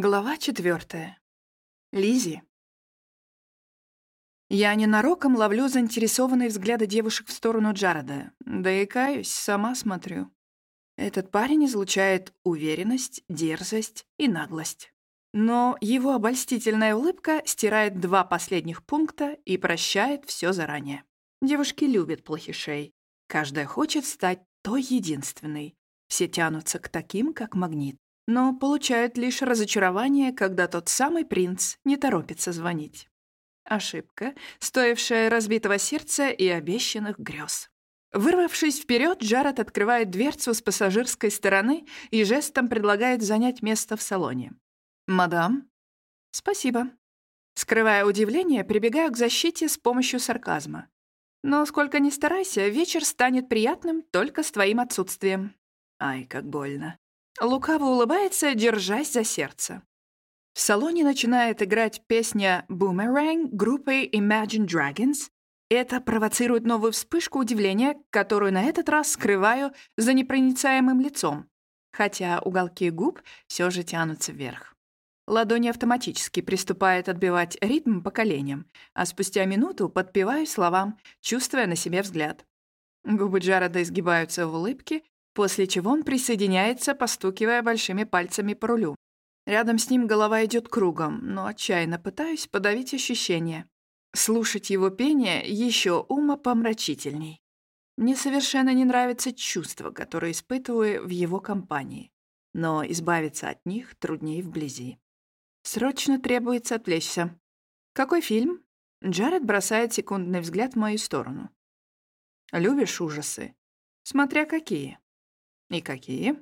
Глава четвертая. Лизи. Я ненароком ловлю заинтересованные взгляды девушек в сторону Джареда. Да и каюсь, сама смотрю. Этот парень излучает уверенность, дерзость и наглость. Но его обольстительная улыбка стирает два последних пункта и прощает все заранее. Девушки любят плохишей. Каждая хочет стать той единственной. Все тянутся к таким, как магнит но получают лишь разочарование, когда тот самый принц не торопится звонить. Ошибка, стоившая разбитого сердца и обещанных грез. Вырвавшись вперед, Джаред открывает дверцу с пассажирской стороны и жестом предлагает занять место в салоне. «Мадам?» «Спасибо». Скрывая удивление, прибегаю к защите с помощью сарказма. «Но сколько ни старайся, вечер станет приятным только с твоим отсутствием». Ай, как больно. Лукаво улыбается, держась за сердце. В салоне начинает играть песня «Boomerang» группы Imagine Dragons. Это провоцирует новую вспышку удивления, которую на этот раз скрываю за непроницаемым лицом, хотя уголки губ все же тянутся вверх. Ладони автоматически приступают отбивать ритм по коленям, а спустя минуту подпеваю словам, чувствуя на себе взгляд. Губы Джареда изгибаются в улыбке, после чего он присоединяется, постукивая большими пальцами по рулю. Рядом с ним голова идет кругом, но отчаянно пытаюсь подавить ощущение. Слушать его пение еще умопомрачительней. Мне совершенно не нравится чувство, которое испытываю в его компании. Но избавиться от них труднее вблизи. Срочно требуется отвлечься. «Какой фильм?» Джаред бросает секундный взгляд в мою сторону. «Любишь ужасы?» «Смотря какие». «И какие?»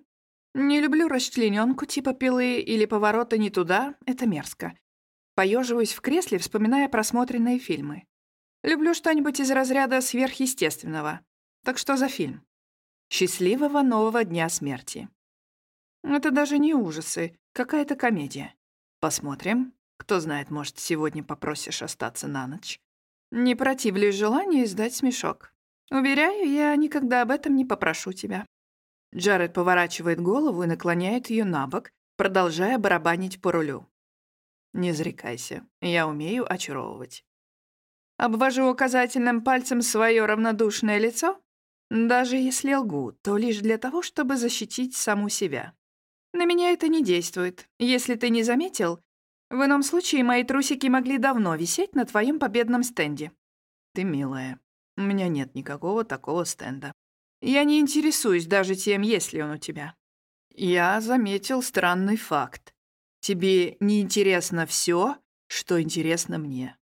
«Не люблю расчлененку типа пилы или поворота не туда, это мерзко. Поеживаюсь в кресле, вспоминая просмотренные фильмы. Люблю что-нибудь из разряда сверхъестественного. Так что за фильм? «Счастливого нового дня смерти». Это даже не ужасы, какая-то комедия. Посмотрим. Кто знает, может, сегодня попросишь остаться на ночь. Не противлюсь желанию издать смешок. Уверяю, я никогда об этом не попрошу тебя. Джаред поворачивает голову и наклоняет ее на бок, продолжая барабанить по рулю. «Не зарекайся, я умею очаровывать». Обвожу указательным пальцем свое равнодушное лицо. Даже если лгу, то лишь для того, чтобы защитить саму себя. На меня это не действует. Если ты не заметил, в ином случае мои трусики могли давно висеть на твоем победном стенде. Ты милая. У меня нет никакого такого стенда. Я не интересуюсь даже тем, есть ли он у тебя. Я заметил странный факт. Тебе не интересно все, что интересно мне.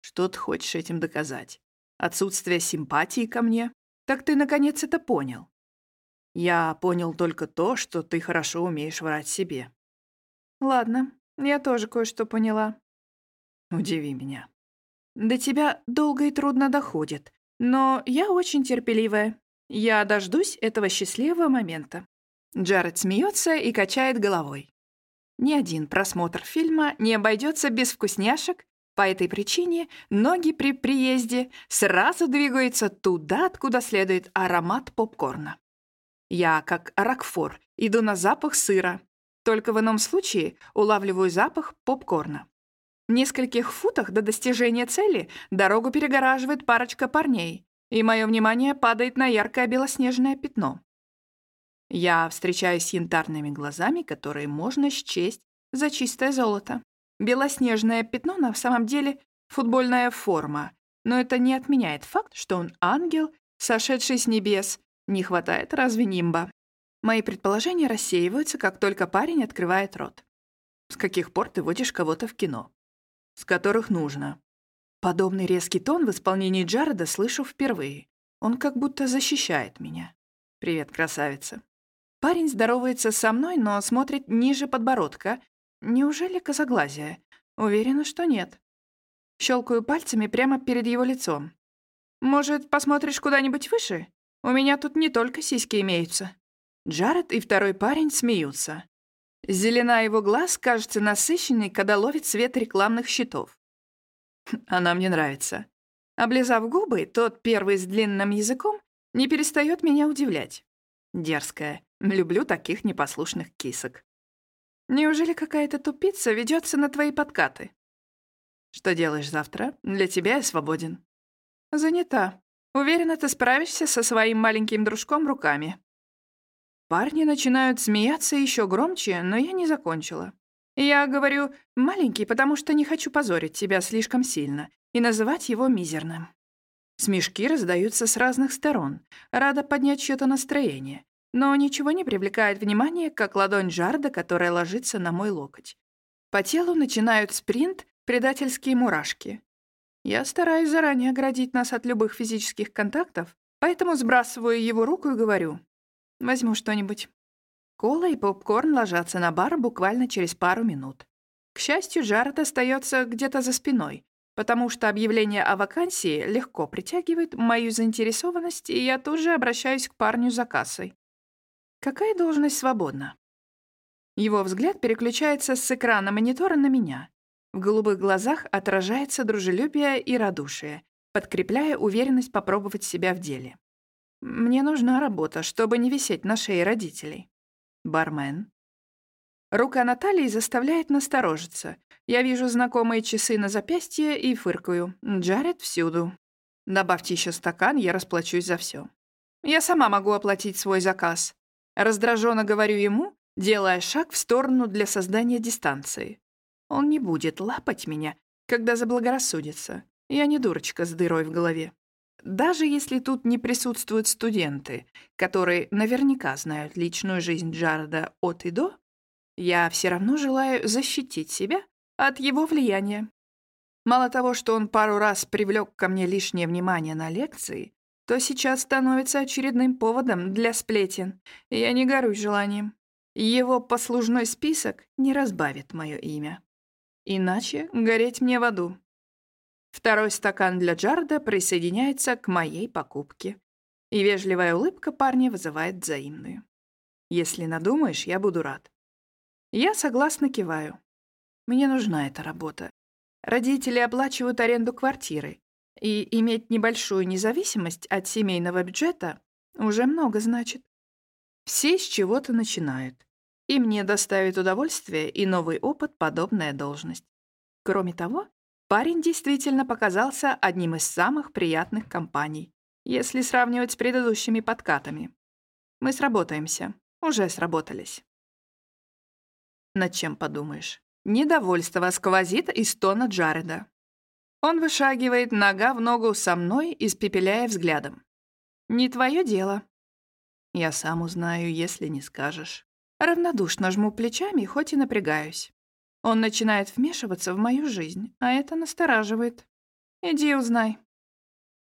Что ты хочешь этим доказать? Отсутствие симпатии ко мне? Так ты, наконец, это понял. Я понял только то, что ты хорошо умеешь врать себе. Ладно, я тоже кое-что поняла. Удиви меня. До тебя долго и трудно доходит, но я очень терпеливая я дождусь этого счастливого момента. Джаред смеется и качает головой. Ни один просмотр фильма не обойдется без вкусняшек. По этой причине ноги при приезде сразу двигаются туда, откуда следует аромат попкорна. Я, как Рокфор, иду на запах сыра. Только в ином случае улавливаю запах попкорна. В нескольких футах до достижения цели дорогу перегораживает парочка парней, и мое внимание падает на яркое белоснежное пятно. Я встречаюсь с янтарными глазами, которые можно счесть за чистое золото. Белоснежное пятно на самом деле футбольная форма, но это не отменяет факт, что он ангел, сошедший с небес. Не хватает разве нимба? Мои предположения рассеиваются, как только парень открывает рот. С каких пор ты водишь кого-то в кино? С которых нужно. Подобный резкий тон в исполнении Джареда слышу впервые. Он как будто защищает меня. «Привет, красавица». Парень здоровается со мной, но смотрит ниже подбородка. Неужели козоглазие? Уверена, что нет. Щелкаю пальцами прямо перед его лицом. «Может, посмотришь куда-нибудь выше? У меня тут не только сиськи имеются». Джаред и второй парень смеются. Зелена его глаз кажется насыщенной, когда ловит свет рекламных щитов. Она мне нравится. Облизав губы, тот первый с длинным языком не перестает меня удивлять. Дерзкая. Люблю таких непослушных кисок. Неужели какая-то тупица ведется на твои подкаты? Что делаешь завтра? Для тебя я свободен. Занята. Уверена, ты справишься со своим маленьким дружком руками. Парни начинают смеяться еще громче, но я не закончила. Я говорю «маленький», потому что не хочу позорить тебя слишком сильно и называть его мизерным. Смешки раздаются с разных сторон, рада поднять чьё-то настроение, но ничего не привлекает внимания, как ладонь Джарда, которая ложится на мой локоть. По телу начинают спринт предательские мурашки. Я стараюсь заранее оградить нас от любых физических контактов, поэтому сбрасываю его руку и говорю «возьму что-нибудь». Кола и попкорн ложатся на бар буквально через пару минут. К счастью, Джаред остается где-то за спиной, потому что объявление о вакансии легко притягивает мою заинтересованность, и я тут же обращаюсь к парню за кассой. Какая должность свободна? Его взгляд переключается с экрана монитора на меня. В голубых глазах отражается дружелюбие и радушие, подкрепляя уверенность попробовать себя в деле. Мне нужна работа, чтобы не висеть на шее родителей. Бармен. Рука Натальи заставляет насторожиться. Я вижу знакомые часы на запястье и фыркаю. Джаред всюду. Добавьте еще стакан, я расплачусь за все. Я сама могу оплатить свой заказ. Раздраженно говорю ему, делая шаг в сторону для создания дистанции. Он не будет лапать меня, когда заблагорассудится. Я не дурочка с дырой в голове. Даже если тут не присутствуют студенты, которые наверняка знают личную жизнь Джареда от и до, я все равно желаю защитить себя от его влияния. Мало того, что он пару раз привлек ко мне лишнее внимание на лекции, то сейчас становится очередным поводом для сплетен, я не горюсь желанием. Его послужной список не разбавит мое имя. Иначе гореть мне в аду. Второй стакан для Джарда присоединяется к моей покупке. И вежливая улыбка парня вызывает взаимную. Если надумаешь, я буду рад. Я согласно киваю. Мне нужна эта работа. Родители оплачивают аренду квартиры, и иметь небольшую независимость от семейного бюджета уже много значит. Все с чего-то начинают. И мне доставит удовольствие и новый опыт подобная должность. Кроме того, парень действительно показался одним из самых приятных компаний, если сравнивать с предыдущими подкатами. Мы сработаемся. Уже сработались. Над чем подумаешь? Недовольство сквозит из тона Джареда. Он вышагивает нога в ногу со мной, испепеляя взглядом. «Не твое дело». «Я сам узнаю, если не скажешь». Равнодушно жму плечами, хоть и напрягаюсь. Он начинает вмешиваться в мою жизнь, а это настораживает. «Иди узнай».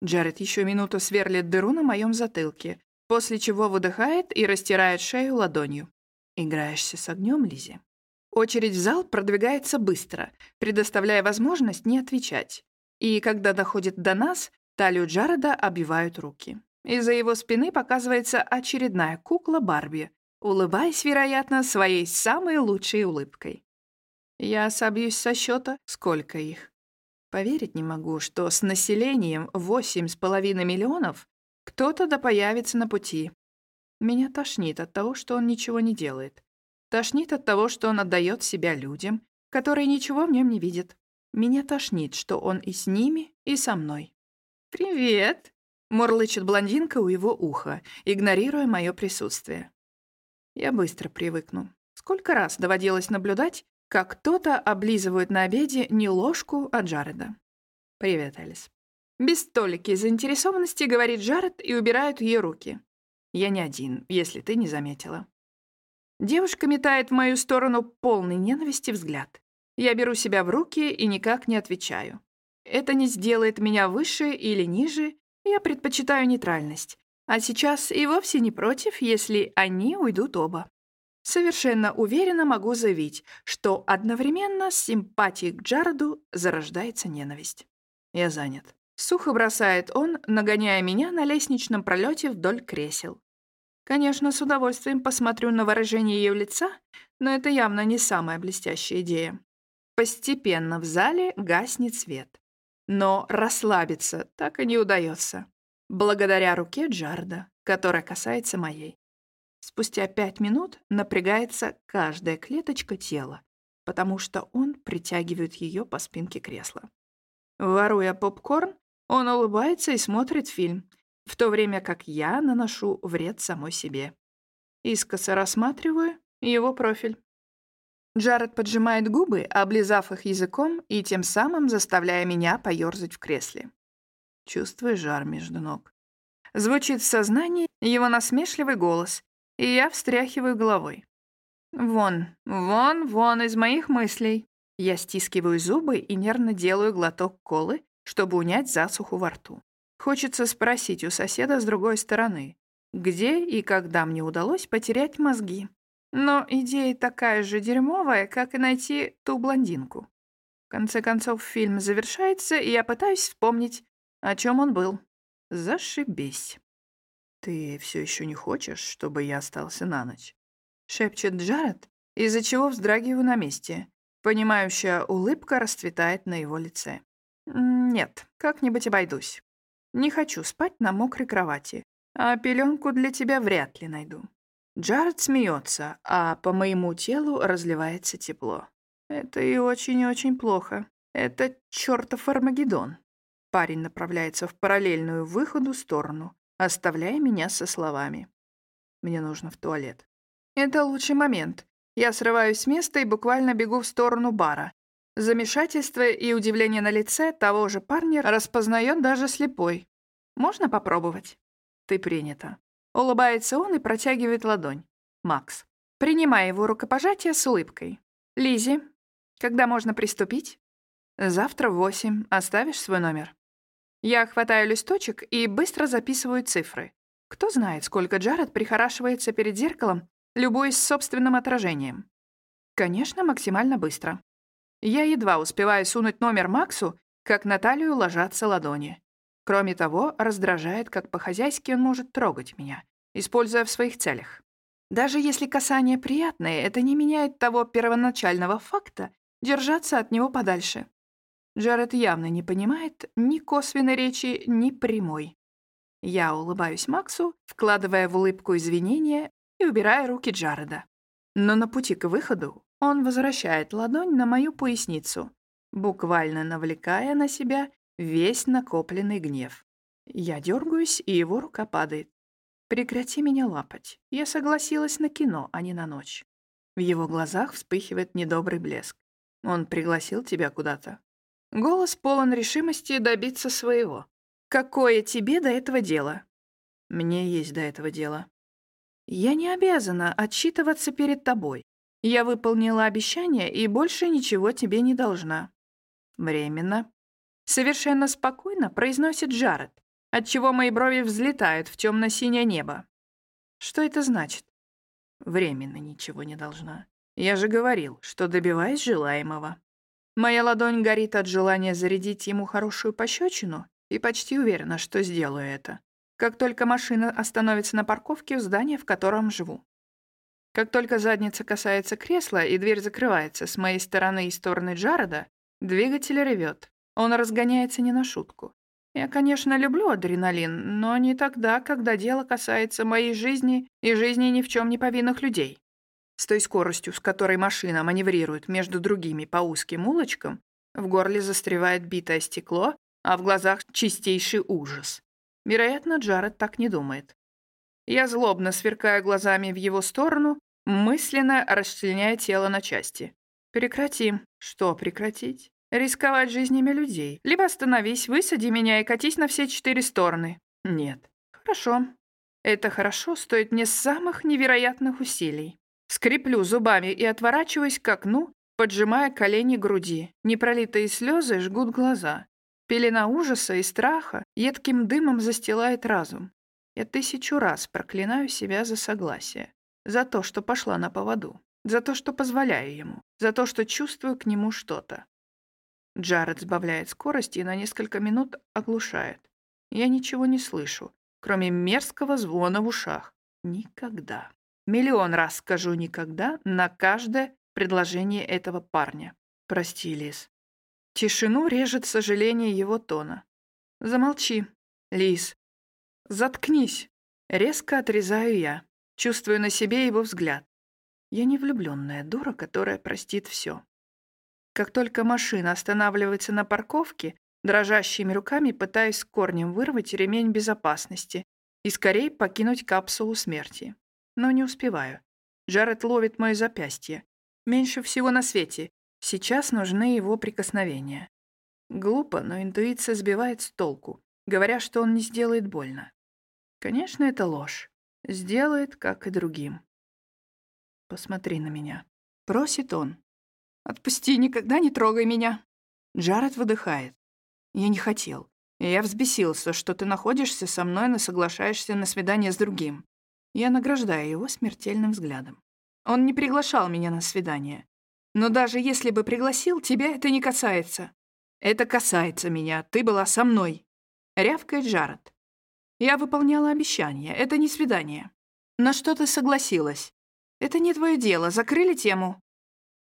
Джаред еще минуту сверлит дыру на моем затылке, после чего выдыхает и растирает шею ладонью. «Играешься с огнем, Лизи?» Очередь в зал продвигается быстро, предоставляя возможность не отвечать. И когда доходит до нас, талию Джареда обвивают руки. Из-за его спины показывается очередная кукла Барби, улыбаясь, вероятно, своей самой лучшей улыбкой. Я собьюсь со счета, сколько их. Поверить не могу, что с населением 8,5 миллионов кто-то да появится на пути. Меня тошнит от того, что он ничего не делает. Тошнит от того, что он отдает себя людям, которые ничего в нем не видят. Меня тошнит, что он и с ними, и со мной. «Привет!» — мурлычет блондинка у его уха, игнорируя мое присутствие. Я быстро привыкну. Сколько раз доводилось наблюдать, как кто-то облизывает на обеде не ложку, а Джареда. «Привет, Элис». Без толики заинтересованности говорит Джаред и убирает ее руки. Я не один, если ты не заметила. Девушка метает в мою сторону полный ненависти взгляд. Я беру себя в руки и никак не отвечаю. Это не сделает меня выше или ниже, я предпочитаю нейтральность. А сейчас и вовсе не против, если они уйдут оба. Совершенно уверенно могу заявить, что одновременно с симпатией к Джареду зарождается ненависть. Я занят. Сухо бросает он, нагоняя меня на лестничном пролете вдоль кресел. Конечно, с удовольствием посмотрю на выражение ее лица, но это явно не самая блестящая идея. Постепенно в зале гаснет свет. Но расслабиться так и не удается. Благодаря руке Джарда, которая касается моей. Спустя пять минут напрягается каждая клеточка тела, потому что он притягивает ее по спинке кресла. Воруя попкорн, он улыбается и смотрит фильм, в то время как я наношу вред самой себе. Искоса рассматриваю его профиль. Джаред поджимает губы, облизав их языком и тем самым заставляя меня поёрзать в кресле. Чувствую жар между ног. Звучит в сознании его насмешливый голос, и я встряхиваю головой. Вон, вон, вон из моих мыслей. Я стискиваю зубы и нервно делаю глоток колы, чтобы унять засуху во рту. Хочется спросить у соседа с другой стороны, где и когда мне удалось потерять мозги. Но идея такая же дерьмовая, как и найти ту блондинку. В конце концов, фильм завершается, и я пытаюсь вспомнить, о чем он был. Зашибись. «Ты все еще не хочешь, чтобы я остался на ночь?» — шепчет Джаред, из-за чего вздрагиваю на месте. Понимающая улыбка расцветает на его лице. «Нет, как-нибудь обойдусь. Не хочу спать на мокрой кровати, а пеленку для тебя вряд ли найду». Джаред смеется, а по моему телу разливается тепло. Это и очень-очень плохо. Это чертов Армагеддон. Парень направляется в параллельную выходу сторону, оставляя меня со словами. Мне нужно в туалет. Это лучший момент. Я срываюсь с места и буквально бегу в сторону бара. Замешательство и удивление на лице того же парня распознает даже слепой. Можно попробовать? Ты принята. Улыбается он и протягивает ладонь. Макс. Принимая его рукопожатие с улыбкой. Лизи, когда можно приступить? Завтра в восемь. Оставишь свой номер? Я хватаю листочек и быстро записываю цифры. Кто знает, сколько Джаред прихорашивается перед зеркалом, любуясь собственным отражением. Конечно, максимально быстро. Я едва успеваю сунуть номер Максу, как на талию ложатся ладони. Кроме того, раздражает, как по-хозяйски он может трогать меня, используя в своих целях. Даже если касание приятное, это не меняет того первоначального факта держаться от него подальше. Джаред явно не понимает ни косвенной речи, ни прямой. Я улыбаюсь Максу, вкладывая в улыбку извинения и убирая руки Джареда. Но на пути к выходу он возвращает ладонь на мою поясницу, буквально навлекая на себя весь накопленный гнев. Я дергаюсь, и его рука падает. «Прекрати меня лапать. Я согласилась на кино, а не на ночь». В его глазах вспыхивает недобрый блеск. «Он пригласил тебя куда-то?» Голос полон решимости добиться своего. «Какое тебе до этого дело?» «Мне есть до этого дело». «Я не обязана отчитываться перед тобой. Я выполнила обещание и больше ничего тебе не должна». «Временно», Совершенно спокойно произносит Джаред, отчего мои брови взлетают в темно-синее небо. Что это значит? Временно ничего не должна. Я же говорил, что добиваюсь желаемого. Моя ладонь горит от желания зарядить ему хорошую пощечину и почти уверена, что сделаю это. Как только машина остановится на парковке в здании, в котором живу. Как только задница касается кресла и дверь закрывается с моей стороны и стороны Джареда, двигатель ревет. Он разгоняется не на шутку. Я, конечно, люблю адреналин, но не тогда, когда дело касается моей жизни и жизни ни в чем не повинных людей. С той скоростью, с которой машина маневрирует между другими по узким улочкам, в горле застревает битое стекло, а в глазах чистейший ужас. Вероятно, Джаред так не думает. Я злобно сверкаю глазами в его сторону, мысленно расчленяя тело на части. Прекратим. Что прекратить? Рисковать жизнями людей. Либо остановись, высади меня и катись на все четыре стороны. Нет. Хорошо. Это хорошо стоит мне самых невероятных усилий. Скреплю зубами и отворачиваюсь к окну, поджимая колени груди. Непролитые слезы жгут глаза. Пелена ужаса и страха едким дымом застилает разум. Я тысячу раз проклинаю себя за согласие. За то, что пошла на поводу. За то, что позволяю ему. За то, что чувствую к нему что-то. Джаред сбавляет скорость и на несколько минут оглушает. Я ничего не слышу, кроме мерзкого звона в ушах. Никогда. Миллион раз скажу «никогда» на каждое предложение этого парня. Прости, Лиз. Тишину режет сожаление его тона. Замолчи, Лиз. Заткнись. Резко отрезаю я. чувствую на себе его взгляд. Я не влюбленная дура, которая простит все. Как только машина останавливается на парковке, дрожащими руками пытаюсь корнем вырвать ремень безопасности и скорее покинуть капсулу смерти. Но не успеваю. Джаред ловит мое запястье. Меньше всего на свете. Сейчас нужны его прикосновения. Глупо, но интуиция сбивает с толку, говоря, что он не сделает больно. Конечно, это ложь. Сделает, как и другим. Посмотри на меня. Просит он. Отпусти, никогда не трогай меня. Джаред выдыхает. Я не хотел. Я взбесился, что ты находишься со мной, но соглашаешься на свидание с другим. Я награждаю его смертельным взглядом. Он не приглашал меня на свидание. Но даже если бы пригласил, тебя это не касается. Это касается меня. Ты была со мной. Рявкает Джаред. Я выполняла обещание. Это не свидание. На что ты согласилась? Это не твое дело. Закрыли тему.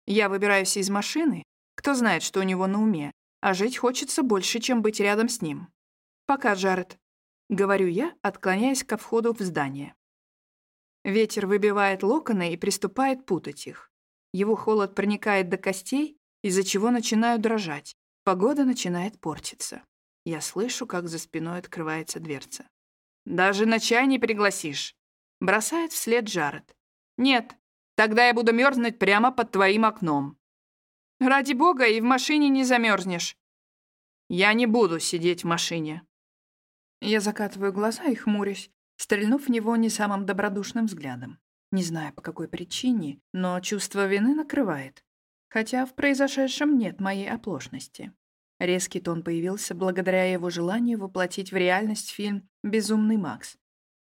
Я выбираюсь из машины. Кто знает, что у него на уме. А жить хочется больше, чем быть рядом с ним. Пока, Джаред. Говорю я, отклоняясь ко входу в здание. Ветер выбивает локоны и приступает путать их. Его холод проникает до костей, из-за чего начинаю дрожать. Погода начинает портиться. Я слышу, как за спиной открывается дверца. «Даже на чай не пригласишь!» Бросает вслед Джаред. «Нет, тогда я буду мерзнуть прямо под твоим окном». «Ради бога, и в машине не замерзнешь». «Я не буду сидеть в машине». Я закатываю глаза и хмурюсь, стрельнув в него не самым добродушным взглядом. Не знаю, по какой причине, но чувство вины накрывает. Хотя в произошедшем нет моей оплошности. Резкий тон появился благодаря его желанию воплотить в реальность фильм «Безумный Макс».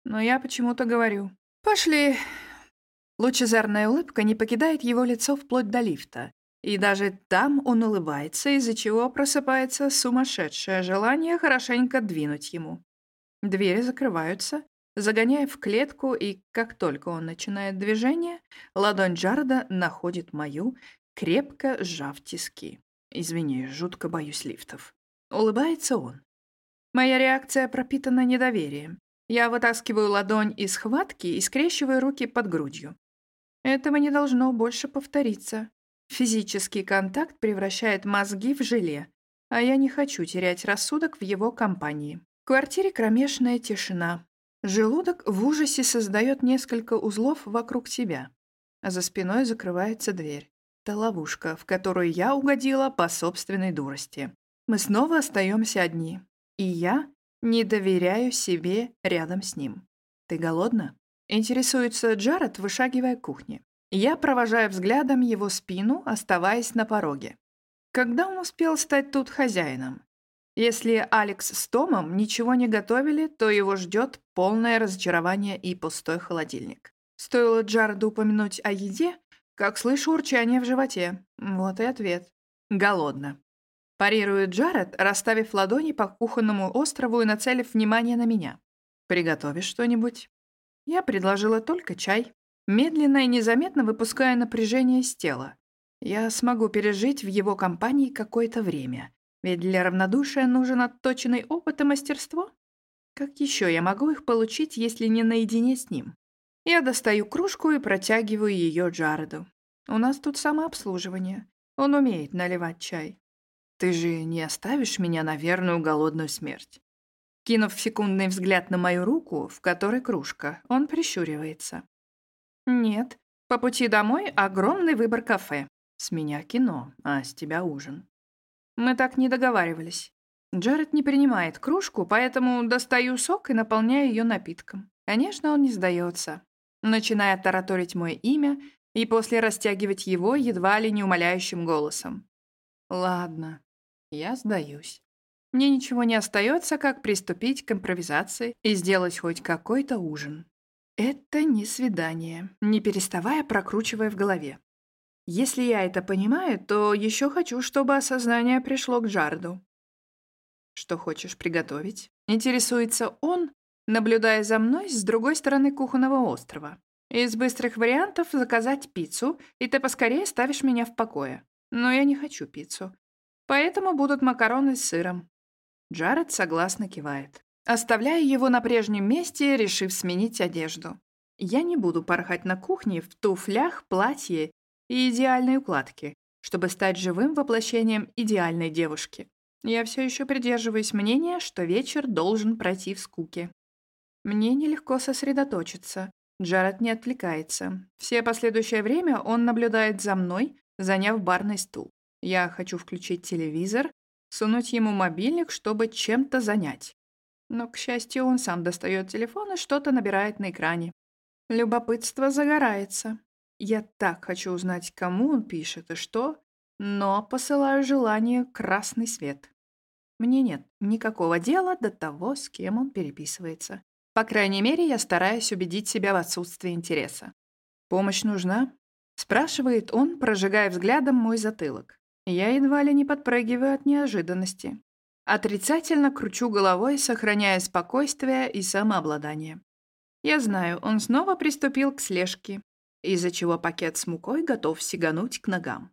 Но я почему-то говорю «Пошли». Лучезарная улыбка не покидает его лицо вплоть до лифта. И даже там он улыбается, из-за чего просыпается сумасшедшее желание хорошенько двинуть ему. Двери закрываются, загоняя в клетку, и как только он начинает движение, ладонь Джарда находит мою, крепко сжав тиски. Извини, жутко боюсь лифтов. Улыбается он. Моя реакция пропитана недоверием. Я вытаскиваю ладонь из схватки и скрещиваю руки под грудью. Этого не должно больше повториться. Физический контакт превращает мозги в желе, а я не хочу терять рассудок в его компании. В квартире кромешная тишина, Желудок в ужасе создает несколько узлов вокруг себя, а за спиной закрывается дверь. Это ловушка, в которую я угодила по собственной дурости. Мы снова остаемся одни, и я не доверяю себе рядом с ним. «Ты голодна?» — интересуется Джаред, вышагивая к кухне. Я провожаю взглядом его спину, оставаясь на пороге. Когда он успел стать тут хозяином? Если Алекс с Томом ничего не готовили, то его ждет полное разочарование и пустой холодильник. Стоило Джареду упомянуть о еде, как слышу урчание в животе. Вот и ответ. Голодно. Парирует Джаред, расставив ладони по кухонному острову и нацелив внимание на меня. «Приготовишь что-нибудь?» Я предложила только чай. Медленно и незаметно выпуская напряжение из тела. Я смогу пережить в его компании какое-то время. Ведь для равнодушия нужен отточенный опыт и мастерство. Как еще я могу их получить, если не наедине с ним? Я достаю кружку и протягиваю ее Джареду. У нас тут самообслуживание. Он умеет наливать чай. Ты же не оставишь меня на верную голодную смерть. Кинув секундный взгляд на мою руку, в которой кружка, он прищуривается. Нет, по пути домой огромный выбор кафе. С меня кино, а с тебя ужин. Мы так не договаривались. Джаред не принимает кружку, поэтому достаю сок и наполняю ее напитком. Конечно, он не сдается. Начиная тараторить мое имя и после растягивать его едва ли не умоляющим голосом. Ладно, я сдаюсь. Мне ничего не остается, как приступить к импровизации и сделать хоть какой-то ужин. Это не свидание, не переставая прокручивая в голове. Если я это понимаю, то еще хочу, чтобы осознание пришло к Джарду. Что хочешь приготовить? Интересуется он, наблюдая за мной с другой стороны кухонного острова. Из быстрых вариантов заказать пиццу, и ты поскорее ставишь меня в покое. Но я не хочу пиццу. Поэтому будут макароны с сыром. Джаред согласно кивает. Оставляю его на прежнем месте, решив сменить одежду. Я не буду порхать на кухне в туфлях, платье и идеальной укладке, чтобы стать живым воплощением идеальной девушки. Я все еще придерживаюсь мнения, что вечер должен пройти в скуке. Мне нелегко сосредоточиться. Джаред не отвлекается. Все последующее время он наблюдает за мной, заняв барный стул. Я хочу включить телевизор, сунуть ему мобильник, чтобы чем-то занять. Но, к счастью, он сам достает телефон и что-то набирает на экране. Любопытство загорается. Я так хочу узнать, кому он пишет и что, но посылаю желание красный свет. Мне нет никакого дела до того, с кем он переписывается. По крайней мере, я стараюсь убедить себя в отсутствии интереса. «Помощь нужна?» — спрашивает он, прожигая взглядом мой затылок. Я едва ли не подпрыгиваю от неожиданности. Отрицательно кручу головой, сохраняя спокойствие и самообладание. Я знаю, он снова приступил к слежке, из-за чего пакет с мукой готов сигануть к ногам.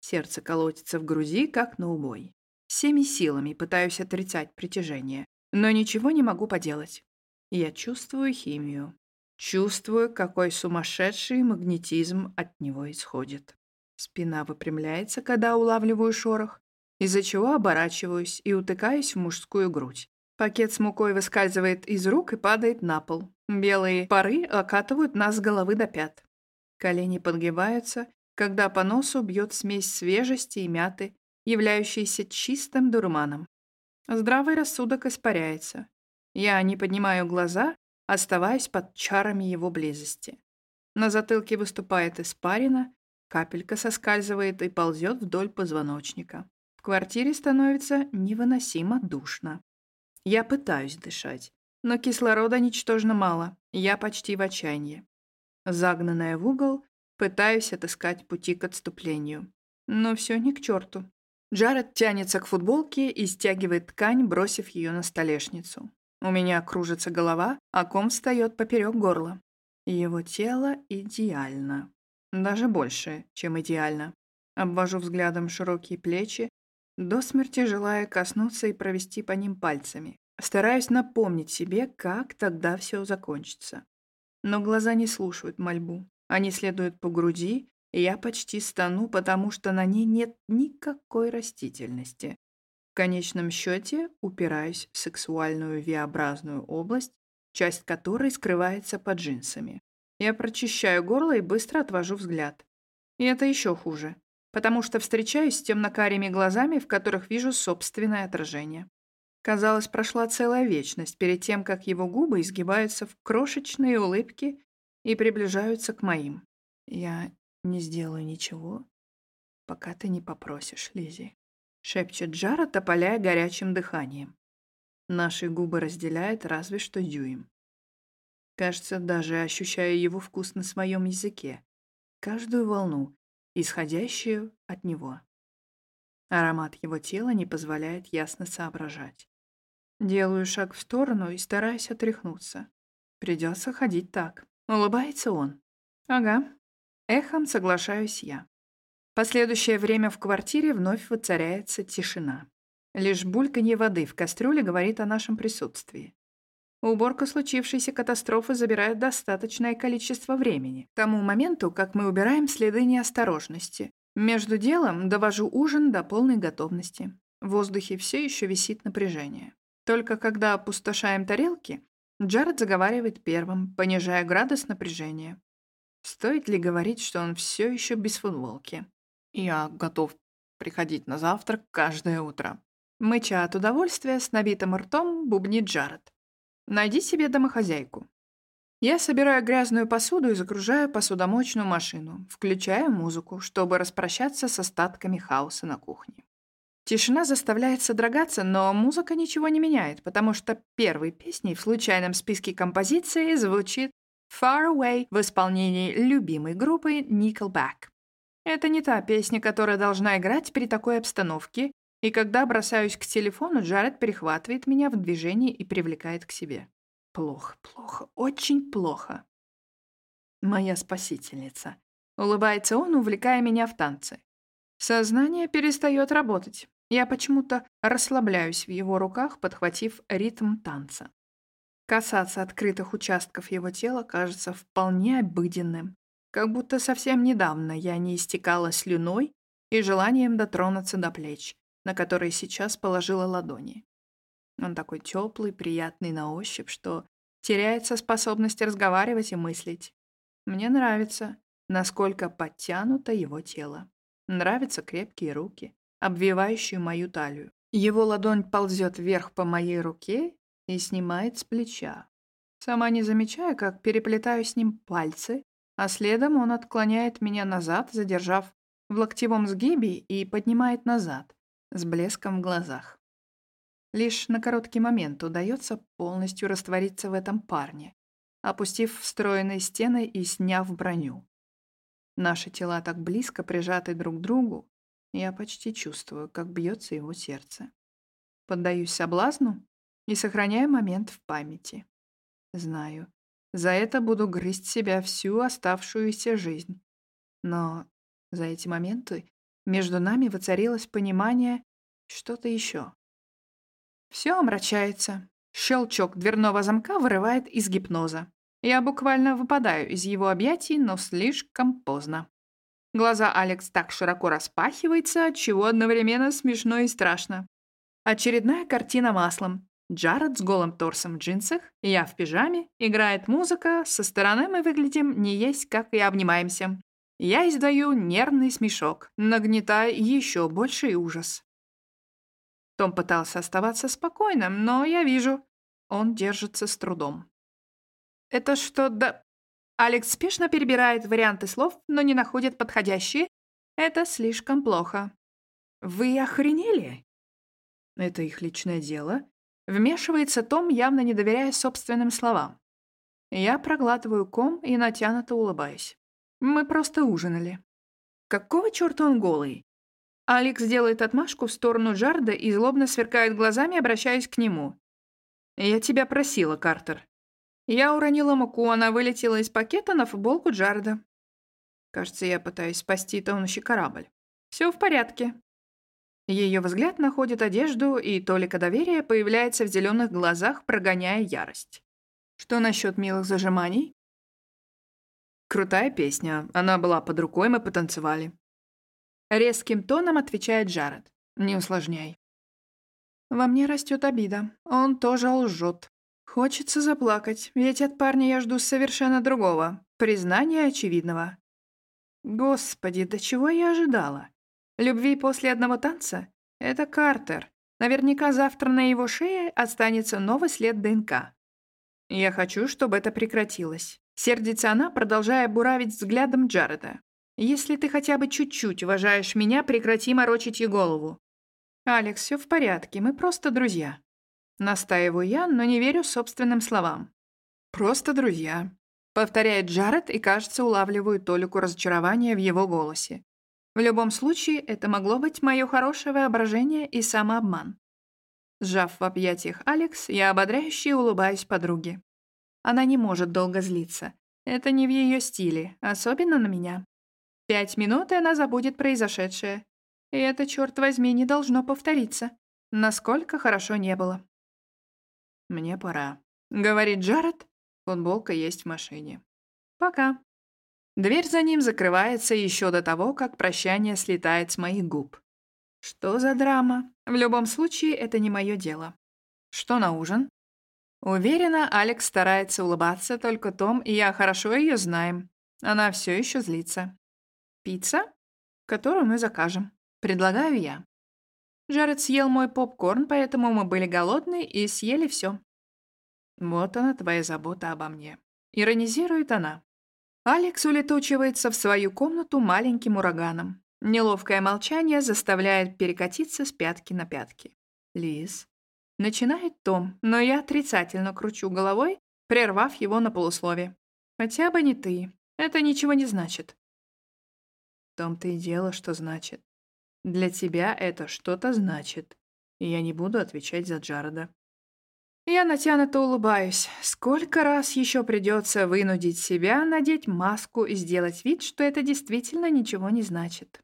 Сердце колотится в груди, как на убой. Всеми силами пытаюсь отрицать притяжение, но ничего не могу поделать. Я чувствую химию. Чувствую, какой сумасшедший магнетизм от него исходит. Спина выпрямляется, когда улавливаю шорох, из-за чего оборачиваюсь и утыкаюсь в мужскую грудь. Пакет с мукой выскальзывает из рук и падает на пол. Белые пары окатывают нас с головы до пят. Колени подгибаются, когда по носу бьет смесь свежести и мяты, являющаяся чистым дурманом. Здравый рассудок испаряется. Я не поднимаю глаза, оставаясь под чарами его близости. На затылке выступает испарина, капелька соскальзывает и ползет вдоль позвоночника. В квартире становится невыносимо душно. Я пытаюсь дышать, но кислорода ничтожно мало, я почти в отчаянии. Загнанная в угол, пытаюсь отыскать пути к отступлению. Но все не к черту. Джаред тянется к футболке и стягивает ткань, бросив ее на столешницу. У меня кружится голова, а ком встает поперек горла. Его тело идеально. Даже больше, чем идеально. Обвожу взглядом широкие плечи, до смерти желая коснуться и провести по ним пальцами. Стараюсь напомнить себе, как тогда все закончится. Но глаза не слушают мольбу. Они следуют по груди, и я почти стану, потому что на ней нет никакой растительности. В конечном счете упираюсь в сексуальную V-образную область, часть которой скрывается под джинсами. Я прочищаю горло и быстро отвожу взгляд. И это еще хуже потому что встречаюсь с темно-карими глазами, в которых вижу собственное отражение. Казалось, прошла целая вечность перед тем, как его губы изгибаются в крошечные улыбки и приближаются к моим. «Я не сделаю ничего, пока ты не попросишь, Лизи», — шепчет Джаред, опаляя горячим дыханием. Наши губы разделяют разве что дюйм. Кажется, даже ощущаю его вкус на своем языке. Каждую волну, исходящую от него. Аромат его тела не позволяет ясно соображать. Делаю шаг в сторону и стараюсь отряхнуться. Придется ходить так. Улыбается он. Ага. Эхом соглашаюсь я. Последующее время в квартире вновь воцаряется тишина. Лишь бульканье воды в кастрюле говорит о нашем присутствии. Уборка случившейся катастрофы забирает достаточное количество времени. К тому моменту, как мы убираем следы неосторожности. Между делом довожу ужин до полной готовности. В воздухе все еще висит напряжение. Только когда опустошаем тарелки, Джаред заговаривает первым, понижая градус напряжения. Стоит ли говорить, что он все еще без футболки? Я готов приходить на завтрак каждое утро. Мыча от удовольствия с набитым ртом бубнит Джаред. Найди себе домохозяйку. Я собираю грязную посуду и загружаю посудомоечную машину, включая музыку, чтобы распрощаться с остатками хаоса на кухне. Тишина заставляет содрогаться, но музыка ничего не меняет, потому что первой песней в случайном списке композиции звучит «Far Away» в исполнении любимой группы Nickelback. Это не та песня, которая должна играть при такой обстановке, и когда бросаюсь к телефону, Джаред перехватывает меня в движении и привлекает к себе. Плохо, плохо, очень плохо. Моя спасительница. Улыбается он, увлекая меня в танцы. Сознание перестает работать. Я почему-то расслабляюсь в его руках, подхватив ритм танца. Касаться открытых участков его тела кажется вполне обыденным, как будто совсем недавно я не истекала слюной и желанием дотронуться до плеч, на которые сейчас положила ладони. Он такой теплый, приятный на ощупь, что теряется способность разговаривать и мыслить. Мне нравится, насколько подтянуто его тело. Нравятся крепкие руки, обвивающие мою талию. Его ладонь ползет вверх по моей руке и снимает с плеча. Сама не замечая, как переплетаю с ним пальцы, а следом он отклоняет меня назад, задержав в локтевом сгибе и поднимает назад, с блеском в глазах. Лишь на короткий момент удается полностью раствориться в этом парне, опустив встроенные стены и сняв броню. Наши тела так близко прижаты друг к другу, я почти чувствую, как бьется его сердце. Поддаюсь соблазну и сохраняю момент в памяти. Знаю, за это буду грызть себя всю оставшуюся жизнь. Но за эти моменты между нами воцарилось понимание что-то еще. Все омрачается. Щелчок дверного замка вырывает из гипноза. Я буквально выпадаю из его объятий, но слишком поздно. Глаза Алекс так широко распахиваются, чего одновременно смешно и страшно. Очередная картина маслом. Джаред с голым торсом в джинсах, я в пижаме, играет музыка, со стороны мы выглядим не есть, как и обнимаемся. Я издаю нервный смешок, нагнетая еще больший ужас. Том пытался оставаться спокойным, но я вижу, он держится с трудом. «Это что да...» Алекс спешно перебирает варианты слов, но не находит подходящие. Это слишком плохо. «Вы охренели?» Это их личное дело. Вмешивается Том, явно не доверяя собственным словам. Я проглатываю ком и натянуто улыбаюсь. Мы просто ужинали. Какого черта он голый? Алекс делает отмашку в сторону Джарда и злобно сверкает глазами, обращаясь к нему. «Я тебя просила, Картер». Я уронила муку, она вылетела из пакета на футболку Джарда. Кажется, я пытаюсь спасти тонущий корабль. Все в порядке. Ее взгляд находит одежду, и толика доверия появляется в зеленых глазах, прогоняя ярость. Что насчет милых зажиманий? Крутая песня. Она была под рукой, мы потанцевали. Резким тоном отвечает Джаред. Не усложняй. Во мне растет обида. Он тоже лжет. Хочется заплакать, ведь от парня я жду совершенно другого. Признания очевидного. Господи, до чего я ожидала? Любви после одного танца? Это Картер. Наверняка завтра на его шее останется новый след ДНК. Я хочу, чтобы это прекратилось. Сердится она, продолжая буравить взглядом Джареда. Если ты хотя бы чуть-чуть уважаешь меня, прекрати морочить ей голову. Алекс, все в порядке, мы просто друзья. Настаиваю я, но не верю собственным словам. Просто друзья. Повторяет Джаред и, кажется, улавливаю толику разочарования в его голосе. В любом случае, это могло быть мое хорошее воображение и самообман. Сжав в объятиях Алекс, я ободряюще улыбаюсь подруге. Она не может долго злиться. Это не в ее стиле, особенно на меня. Пять минут, и она забудет произошедшее. И это, черт возьми, не должно повториться. Насколько хорошо не было. «Мне пора», — говорит Джаред. Футболка есть в машине. «Пока». Дверь за ним закрывается еще до того, как прощание слетает с моих губ. Что за драма? В любом случае, это не мое дело. Что на ужин? Уверена, Алекс старается улыбаться, только Том и я хорошо ее знаем. Она все еще злится. Пицца, которую мы закажем. Предлагаю я. Джаред съел мой попкорн, поэтому мы были голодны и съели все. Вот она, твоя забота обо мне. Иронизирует она. Алекс улетучивается в свою комнату маленьким ураганом. Неловкое молчание заставляет перекатиться с пятки на пятки. Лиз. Начинает Том, но я отрицательно кручу головой, прервав его на полуслове. Хотя бы не ты. Это ничего не значит. В том-то и дело, что значит. Для тебя это что-то значит. И я не буду отвечать за Джареда. Я натянуто улыбаюсь. Сколько раз еще придется вынудить себя надеть маску и сделать вид, что это действительно ничего не значит.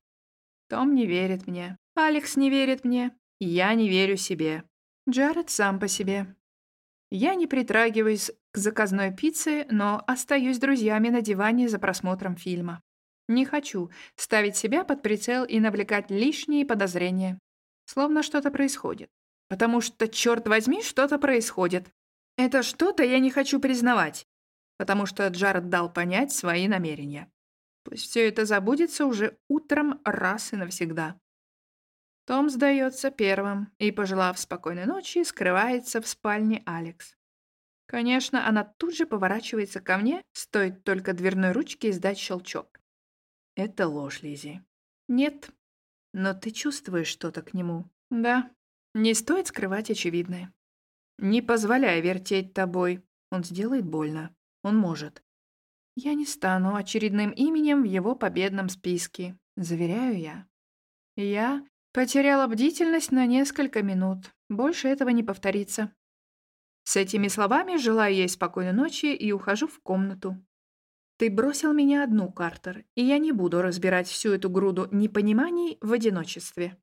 Том не верит мне. Алекс не верит мне. Я не верю себе. Джаред сам по себе. Я не притрагиваюсь к заказной пицце, но остаюсь друзьями на диване за просмотром фильма. Не хочу ставить себя под прицел и навлекать лишние подозрения. Словно что-то происходит. Потому что, черт возьми, что-то происходит. Это что-то я не хочу признавать. Потому что Джаред дал понять свои намерения. Пусть все это забудется уже утром раз и навсегда. Том сдается первым и, пожелав спокойной ночи, скрывается в спальне Алекс. Конечно, она тут же поворачивается ко мне, стоит только дверной ручке издать щелчок. Это ложь, Лизи. Нет. Но ты чувствуешь что-то к нему. Да. Не стоит скрывать очевидное. Не позволяй вертеть тобой. Он сделает больно. Он может. Я не стану очередным именем в его победном списке, заверяю я. Я потеряла бдительность на несколько минут. Больше этого не повторится. С этими словами желаю ей спокойной ночи и ухожу в комнату. Ты бросил меня одну, Картер, и я не буду разбирать всю эту груду непониманий в одиночестве.